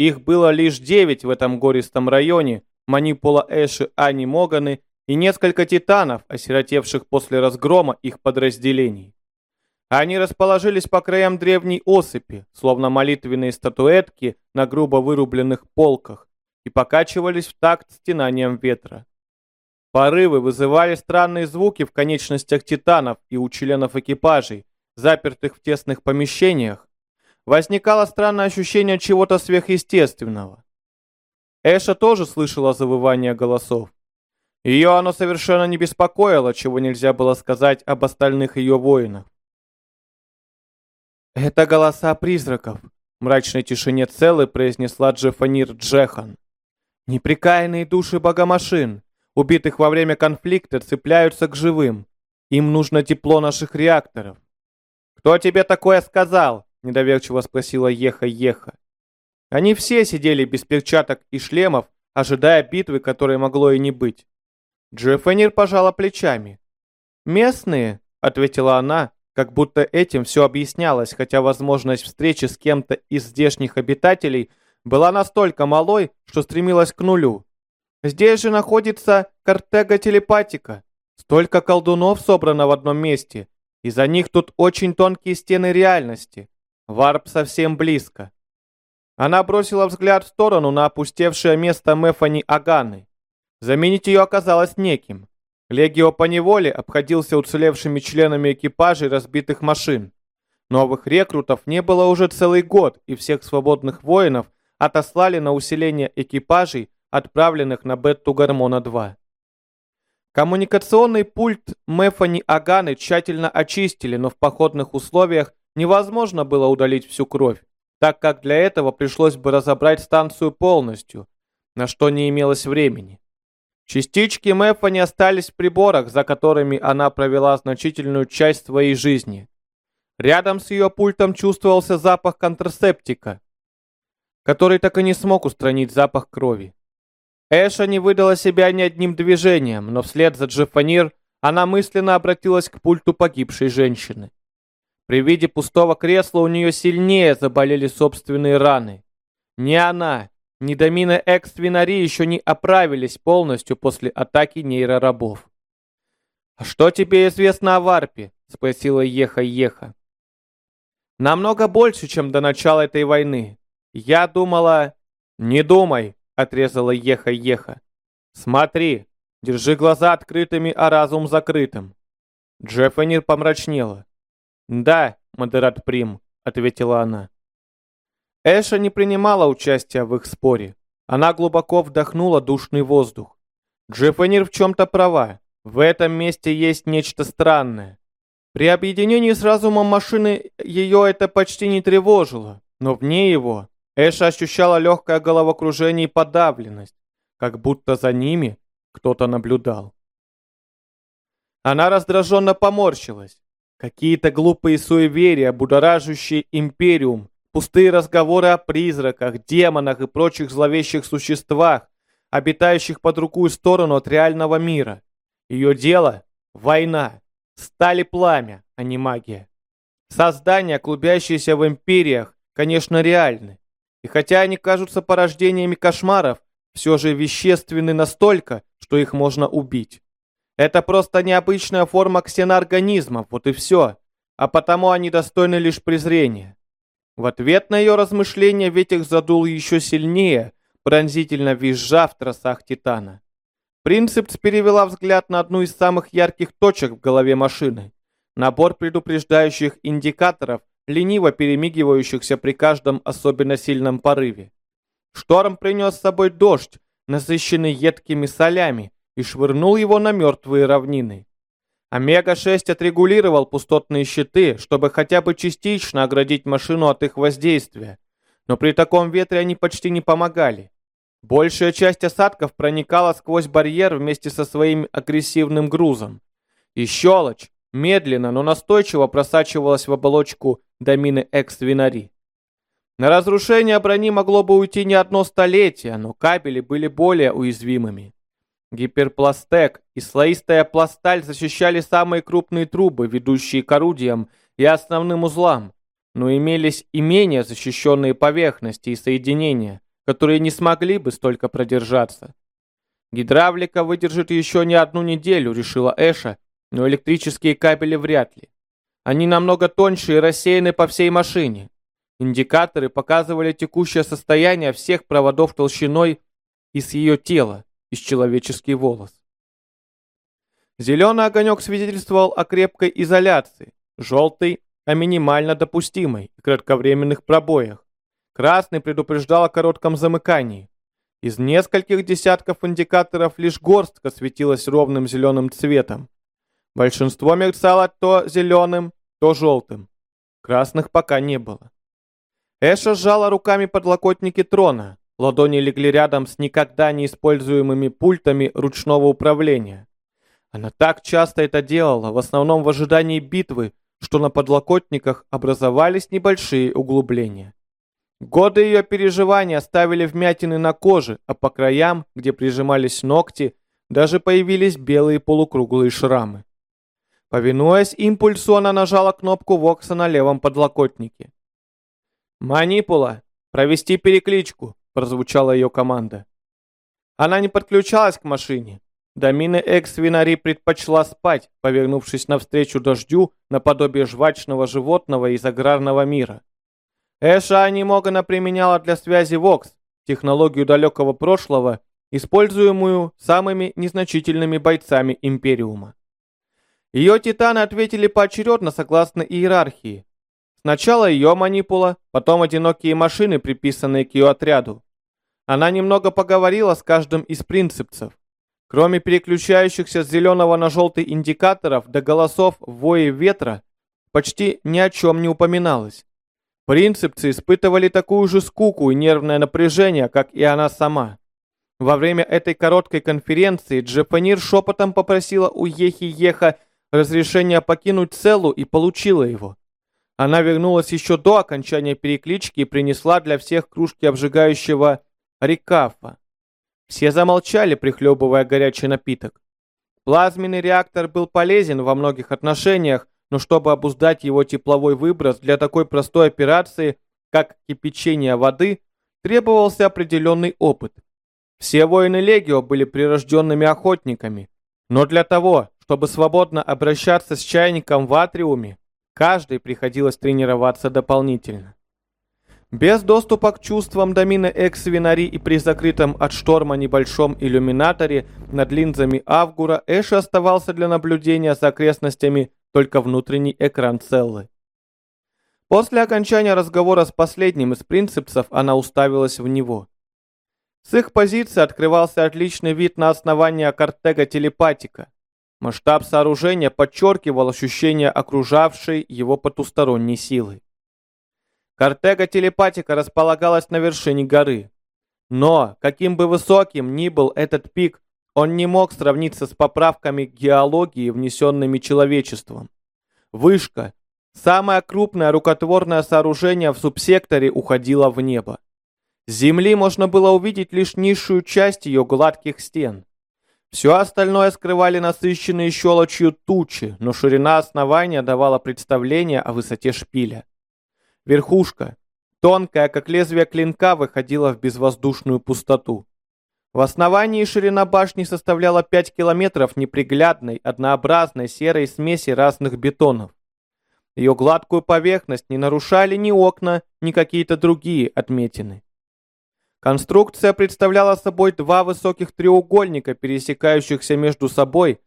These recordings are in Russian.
Их было лишь девять в этом гористом районе, манипула Эши Ани Моганы и несколько титанов, осиротевших после разгрома их подразделений. Они расположились по краям древней осыпи, словно молитвенные статуэтки на грубо вырубленных полках, и покачивались в такт стенанием ветра. Порывы вызывали странные звуки в конечностях титанов и у членов экипажей, запертых в тесных помещениях. Возникало странное ощущение чего-то сверхъестественного. Эша тоже слышала завывание голосов. Ее оно совершенно не беспокоило, чего нельзя было сказать об остальных ее воинах. «Это голоса призраков», — в мрачной тишине целой произнесла Джефанир Джехан. «Неприкаянные души богомашин, убитых во время конфликта, цепляются к живым. Им нужно тепло наших реакторов». «Кто тебе такое сказал?» — недоверчиво спросила Еха-Еха. Они все сидели без перчаток и шлемов, ожидая битвы, которой могло и не быть. Джеффенир пожала плечами. «Местные», — ответила она, как будто этим все объяснялось, хотя возможность встречи с кем-то из здешних обитателей была настолько малой, что стремилась к нулю. Здесь же находится Картега Телепатика. Столько колдунов собрано в одном месте, и за них тут очень тонкие стены реальности. Варп совсем близко. Она бросила взгляд в сторону на опустевшее место Мефани Аганы. Заменить ее оказалось неким. Легио поневоле обходился уцелевшими членами экипажей разбитых машин. Новых рекрутов не было уже целый год, и всех свободных воинов отослали на усиление экипажей, отправленных на Бетту Гормона-2. Коммуникационный пульт Мефани Аганы тщательно очистили, но в походных условиях невозможно было удалить всю кровь, так как для этого пришлось бы разобрать станцию полностью, на что не имелось времени. Частички Мэфа не остались в приборах, за которыми она провела значительную часть своей жизни. Рядом с ее пультом чувствовался запах контрацептика, который так и не смог устранить запах крови. Эша не выдала себя ни одним движением, но вслед за Джеффанир она мысленно обратилась к пульту погибшей женщины. При виде пустого кресла у нее сильнее заболели собственные раны. Ни она, ни Домина Экс-Винари еще не оправились полностью после атаки нейрорабов. «А что тебе известно о Варпе?» — спросила Еха-Еха. «Намного больше, чем до начала этой войны. Я думала...» «Не думай!» — отрезала Еха-Еха. «Смотри, держи глаза открытыми, а разум закрытым». Джеффанир помрачнела. «Да, модерат Прим», — ответила она. Эша не принимала участия в их споре. Она глубоко вдохнула душный воздух. Джеффенир в чем-то права. В этом месте есть нечто странное. При объединении с разумом машины ее это почти не тревожило, но вне его Эша ощущала легкое головокружение и подавленность, как будто за ними кто-то наблюдал. Она раздраженно поморщилась. Какие-то глупые суеверия, будоражащие империум, Пустые разговоры о призраках, демонах и прочих зловещих существах, обитающих по другую сторону от реального мира. Ее дело — война. Стали пламя, а не магия. Создания, клубящиеся в империях, конечно, реальны. И хотя они кажутся порождениями кошмаров, все же вещественны настолько, что их можно убить. Это просто необычная форма ксеноорганизмов, вот и все. А потому они достойны лишь презрения. В ответ на ее размышления ветер задул еще сильнее, пронзительно визжа в тросах Титана. Принцепс перевела взгляд на одну из самых ярких точек в голове машины. Набор предупреждающих индикаторов, лениво перемигивающихся при каждом особенно сильном порыве. Шторм принес с собой дождь, насыщенный едкими солями, и швырнул его на мертвые равнины. Омега-6 отрегулировал пустотные щиты, чтобы хотя бы частично оградить машину от их воздействия. Но при таком ветре они почти не помогали. Большая часть осадков проникала сквозь барьер вместе со своим агрессивным грузом. И щелочь медленно, но настойчиво просачивалась в оболочку домины экс-винари. На разрушение брони могло бы уйти не одно столетие, но кабели были более уязвимыми. Гиперпластек и слоистая пласталь защищали самые крупные трубы, ведущие к орудиям и основным узлам, но имелись и менее защищенные поверхности и соединения, которые не смогли бы столько продержаться. Гидравлика выдержит еще не одну неделю, решила Эша, но электрические кабели вряд ли. Они намного тоньше и рассеяны по всей машине. Индикаторы показывали текущее состояние всех проводов толщиной из ее тела, из человеческий волос. Зеленый огонек свидетельствовал о крепкой изоляции, желтый – о минимально допустимой и кратковременных пробоях. Красный предупреждал о коротком замыкании. Из нескольких десятков индикаторов лишь горстка светилась ровным зеленым цветом. Большинство мерцало то зеленым, то желтым. Красных пока не было. Эша сжала руками подлокотники трона. Ладони легли рядом с никогда не используемыми пультами ручного управления. Она так часто это делала, в основном в ожидании битвы, что на подлокотниках образовались небольшие углубления. Годы ее переживаний оставили вмятины на коже, а по краям, где прижимались ногти, даже появились белые полукруглые шрамы. Повинуясь импульсу, она нажала кнопку Вокса на левом подлокотнике. «Манипула! Провести перекличку!» – прозвучала ее команда. Она не подключалась к машине. Домина Экс-Винари предпочла спать, повернувшись навстречу дождю наподобие жвачного животного из аграрного мира. Эша Анимогана применяла для связи Вокс, технологию далекого прошлого, используемую самыми незначительными бойцами Империума. Ее титаны ответили поочередно согласно иерархии. Сначала ее манипула, потом одинокие машины, приписанные к ее отряду. Она немного поговорила с каждым из принципцев. Кроме переключающихся с зеленого на желтый индикаторов до голосов в вое ветра, почти ни о чем не упоминалось. Принципцы испытывали такую же скуку и нервное напряжение, как и она сама. Во время этой короткой конференции Джепанир шепотом попросила у Ехи-Еха разрешения покинуть Целу и получила его. Она вернулась еще до окончания переклички и принесла для всех кружки обжигающего рекафа. Все замолчали, прихлебывая горячий напиток. Плазменный реактор был полезен во многих отношениях, но чтобы обуздать его тепловой выброс для такой простой операции, как кипячение воды, требовался определенный опыт. Все воины Легио были прирожденными охотниками, но для того, чтобы свободно обращаться с чайником в атриуме, каждой приходилось тренироваться дополнительно. Без доступа к чувствам домина экс-винари и при закрытом от шторма небольшом иллюминаторе над линзами Авгура Эш оставался для наблюдения за окрестностями только внутренний экран целлы. После окончания разговора с последним из принципцев она уставилась в него. С их позиции открывался отличный вид на основание кортега телепатика. Масштаб сооружения подчеркивал ощущение окружавшей его потусторонней силы. Кортега телепатика располагалась на вершине горы. Но, каким бы высоким ни был этот пик, он не мог сравниться с поправками геологии, внесенными человечеством. Вышка, самое крупное рукотворное сооружение в субсекторе, уходила в небо. С земли можно было увидеть лишь низшую часть ее гладких стен. Все остальное скрывали насыщенные щелочью тучи, но ширина основания давала представление о высоте шпиля. Верхушка, тонкая, как лезвие клинка, выходила в безвоздушную пустоту. В основании ширина башни составляла 5 километров неприглядной, однообразной серой смеси разных бетонов. Ее гладкую поверхность не нарушали ни окна, ни какие-то другие отметины. Конструкция представляла собой два высоких треугольника, пересекающихся между собой,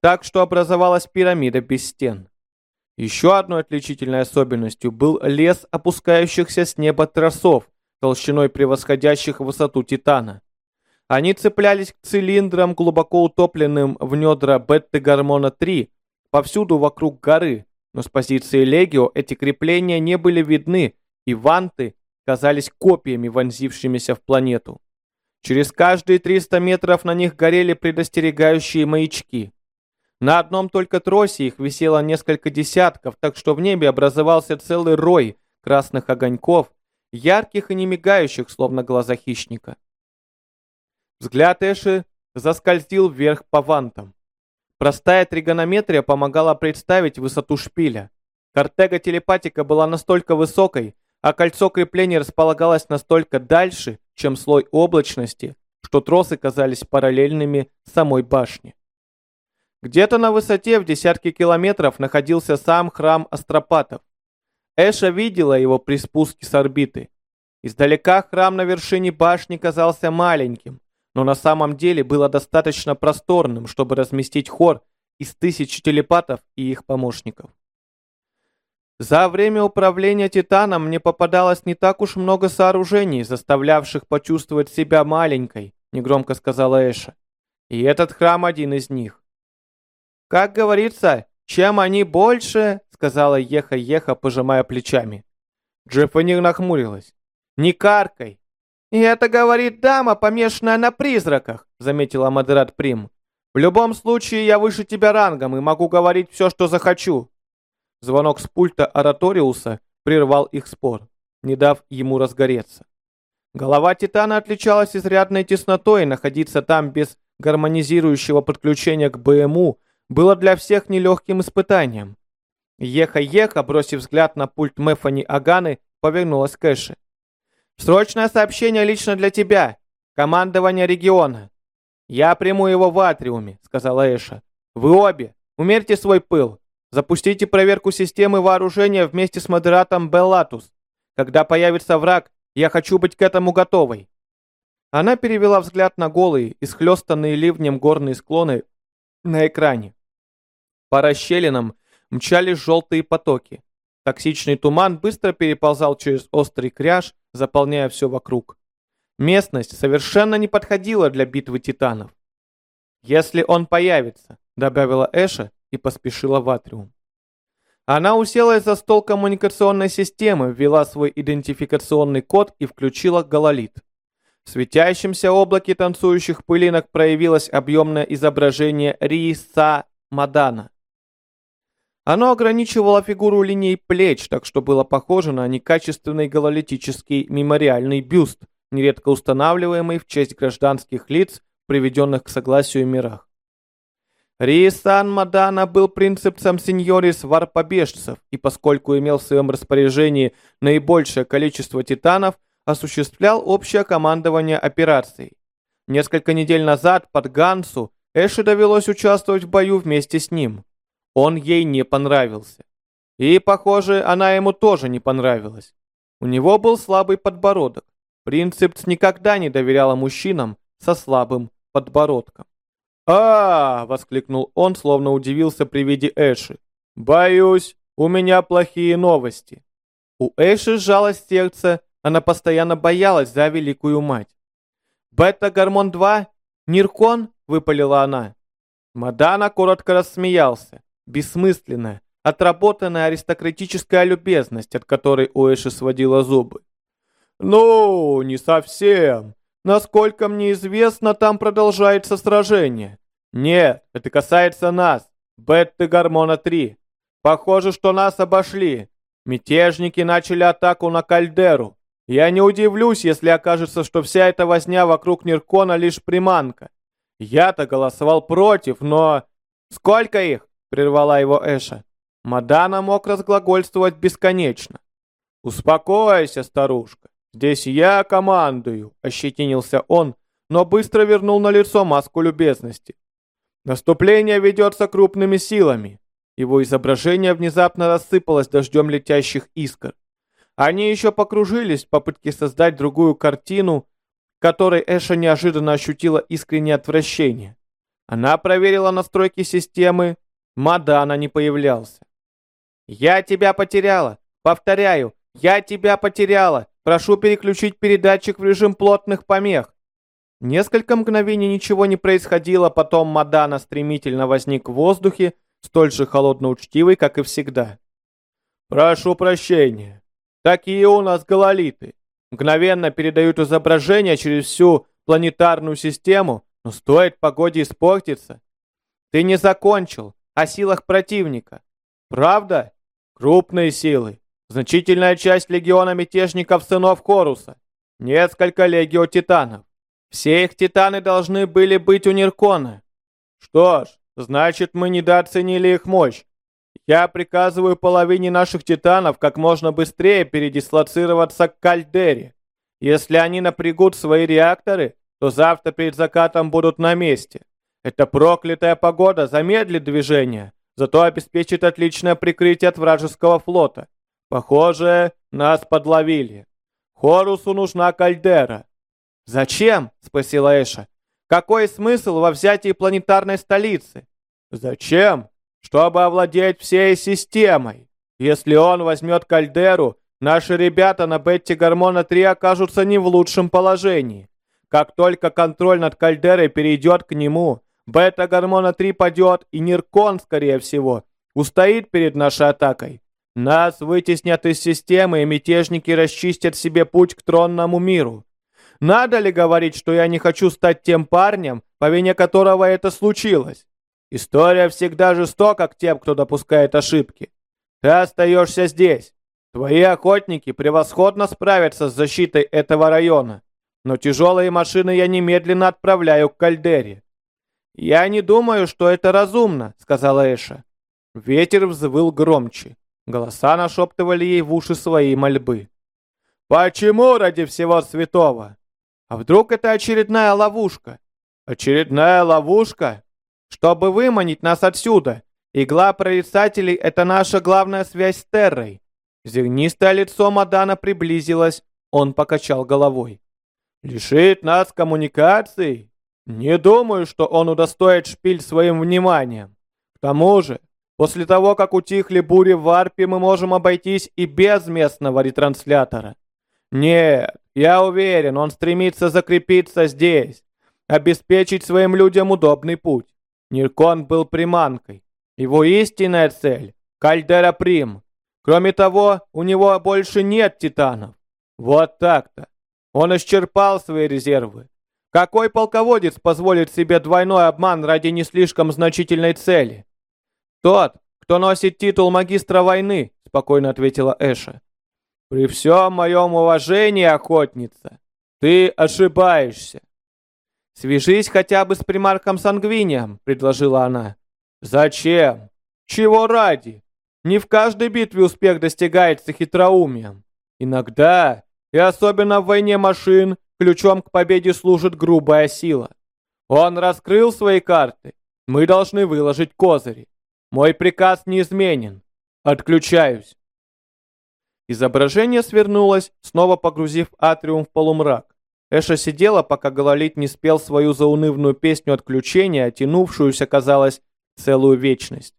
так что образовалась пирамида без стен. Еще одной отличительной особенностью был лес опускающихся с неба тросов, толщиной превосходящих высоту Титана. Они цеплялись к цилиндрам, глубоко утопленным в недра бета-гормона-3, повсюду вокруг горы, но с позиции Легио эти крепления не были видны, и ванты казались копьями, вонзившимися в планету. Через каждые 300 метров на них горели предостерегающие маячки. На одном только тросе их висело несколько десятков, так что в небе образовался целый рой красных огоньков, ярких и не мигающих, словно глаза хищника. Взгляд Эши заскользил вверх по вантам. Простая тригонометрия помогала представить высоту шпиля. Картега телепатика была настолько высокой, а кольцо крепления располагалось настолько дальше, чем слой облачности, что тросы казались параллельными самой башне. Где-то на высоте в десятки километров находился сам храм Астропатов. Эша видела его при спуске с орбиты. Издалека храм на вершине башни казался маленьким, но на самом деле было достаточно просторным, чтобы разместить хор из тысяч телепатов и их помощников. За время управления Титаном мне попадалось не так уж много сооружений, заставлявших почувствовать себя маленькой, негромко сказала Эша. И этот храм один из них. Как говорится, чем они больше, сказала Еха-Еха, пожимая плечами. Джеффани нахмурилась. Не каркай, «И это говорит дама, помешанная на призраках», — заметила Модерат Прим. «В любом случае, я выше тебя рангом и могу говорить все, что захочу». Звонок с пульта Ораториуса прервал их спор, не дав ему разгореться. Голова Титана отличалась изрядной теснотой, и находиться там без гармонизирующего подключения к БМУ было для всех нелегким испытанием. Еха-Еха, бросив взгляд на пульт Мефани Аганы, повернулась к Эше. Срочное сообщение лично для тебя. Командование региона. Я приму его в атриуме, сказала Эша. Вы обе, умерьте свой пыл. Запустите проверку системы вооружения вместе с модератом Беллатус. Когда появится враг, я хочу быть к этому готовой. Она перевела взгляд на голые, исхлестанные ливнем горные склоны на экране. По расщелинам мчались желтые потоки. Токсичный туман быстро переползал через острый кряж, заполняя все вокруг. Местность совершенно не подходила для битвы титанов. «Если он появится», — добавила Эша и поспешила в атриум. Она уселась за стол коммуникационной системы, ввела свой идентификационный код и включила гололит. В светящемся облаке танцующих пылинок проявилось объемное изображение Риса Мадана. Оно ограничивало фигуру линией плеч, так что было похоже на некачественный гололитический мемориальный бюст, нередко устанавливаемый в честь гражданских лиц, приведенных к согласию мирах. Риесан Мадана был принципцем сеньорис варпобежцев, и поскольку имел в своем распоряжении наибольшее количество титанов, осуществлял общее командование операцией. Несколько недель назад под Гансу Эши довелось участвовать в бою вместе с ним. Он ей не понравился. И, похоже, она ему тоже не понравилась. У него был слабый подбородок. Принцепс никогда не доверяла мужчинам со слабым подбородком. А, воскликнул он, словно удивился при виде Эши. «Боюсь, у меня плохие новости». У Эши сжалось сердце, она постоянно боялась за великую мать. «Бета-гормон-2? Ниркон?» — выпалила она. Мадана коротко рассмеялся бессмысленная, отработанная аристократическая любезность, от которой у Эши сводила зубы. «Ну, не совсем. Насколько мне известно, там продолжается сражение. Нет, это касается нас, Бетты Гормона-3. Похоже, что нас обошли. Мятежники начали атаку на Кальдеру. Я не удивлюсь, если окажется, что вся эта возня вокруг Ниркона лишь приманка. Я-то голосовал против, но... Сколько их? прервала его Эша. Мадана мог разглагольствовать бесконечно. «Успокойся, старушка. Здесь я командую», — ощетинился он, но быстро вернул на лицо маску любезности. «Наступление ведется крупными силами». Его изображение внезапно рассыпалось дождем летящих искр. Они еще покружились в попытке создать другую картину, которой Эша неожиданно ощутила искреннее отвращение. Она проверила настройки системы, Мадана не появлялся. «Я тебя потеряла! Повторяю, я тебя потеряла! Прошу переключить передатчик в режим плотных помех!» Несколько мгновений ничего не происходило, потом Мадана стремительно возник в воздухе, столь же холодно-учтивый, как и всегда. «Прошу прощения. Такие у нас гололиты. Мгновенно передают изображение через всю планетарную систему, но стоит погоде испортиться. Ты не закончил о силах противника. Правда? Крупные силы. Значительная часть легиона мятежников сынов Хоруса. Несколько легио титанов. Все их титаны должны были быть у Ниркона. Что ж, значит мы недооценили их мощь. Я приказываю половине наших титанов как можно быстрее передислоцироваться к Кальдере. Если они напрягут свои реакторы, то завтра перед закатом будут на месте. Эта проклятая погода замедлит движение, зато обеспечит отличное прикрытие от вражеского флота. Похоже, нас подловили. Хорусу нужна кальдера. «Зачем?» — спросила Эша. «Какой смысл во взятии планетарной столицы?» «Зачем? Чтобы овладеть всей системой. Если он возьмет кальдеру, наши ребята на Бетти Гормона-3 окажутся не в лучшем положении. Как только контроль над кальдерой перейдет к нему, Бета-Гормона-3 падет, и Ниркон, скорее всего, устоит перед нашей атакой. Нас вытеснят из системы, и мятежники расчистят себе путь к тронному миру. Надо ли говорить, что я не хочу стать тем парнем, по вине которого это случилось? История всегда жестока к тем, кто допускает ошибки. Ты остаешься здесь. Твои охотники превосходно справятся с защитой этого района. Но тяжелые машины я немедленно отправляю к кальдере. «Я не думаю, что это разумно», — сказала Эша. Ветер взвыл громче. Голоса нашептывали ей в уши свои мольбы. «Почему ради всего святого? А вдруг это очередная ловушка? Очередная ловушка? Чтобы выманить нас отсюда. Игла прорицателей — это наша главная связь с Террой». Зернистое лицо Мадана приблизилось, он покачал головой. «Лишит нас коммуникаций? Не думаю, что он удостоит шпиль своим вниманием. К тому же, после того, как утихли бури в Арпе, мы можем обойтись и без местного ретранслятора. Нет, я уверен, он стремится закрепиться здесь, обеспечить своим людям удобный путь. Ниркон был приманкой. Его истинная цель — Кальдера Прим. Кроме того, у него больше нет титанов. Вот так-то. Он исчерпал свои резервы. Какой полководец позволит себе двойной обман ради не слишком значительной цели? Тот, кто носит титул магистра войны, спокойно ответила Эша. При всем моем уважении, охотница, ты ошибаешься. Свяжись хотя бы с примарком Сангвинием, предложила она. Зачем? Чего ради? Не в каждой битве успех достигается хитроумием. Иногда и особенно в войне машин ключом к победе служит грубая сила. Он раскрыл свои карты. Мы должны выложить козыри. Мой приказ неизменен. Отключаюсь. Изображение свернулось, снова погрузив атриум в полумрак. Эша сидела, пока Гололит не спел свою заунывную песню отключения, тянувшуюся, казалось, целую вечность.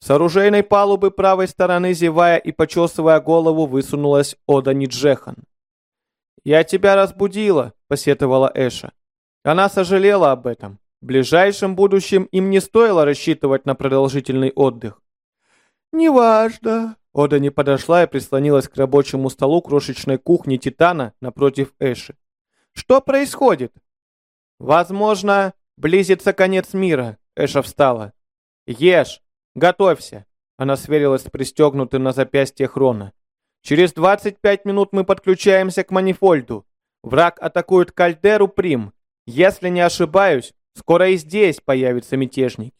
С оружейной палубы правой стороны, зевая и почесывая голову, высунулась Ода Ниджехан. «Я тебя разбудила», — посетовала Эша. Она сожалела об этом. В ближайшем будущем им не стоило рассчитывать на продолжительный отдых. «Неважно». Ода не подошла и прислонилась к рабочему столу крошечной кухни Титана напротив Эши. «Что происходит?» «Возможно, близится конец мира», — Эша встала. «Ешь, «Готовься!» Она сверилась с пристегнутым на запястье Хрона. «Через 25 минут мы подключаемся к манифольду. Враг атакует кальдеру Прим. Если не ошибаюсь, скоро и здесь появятся мятежники.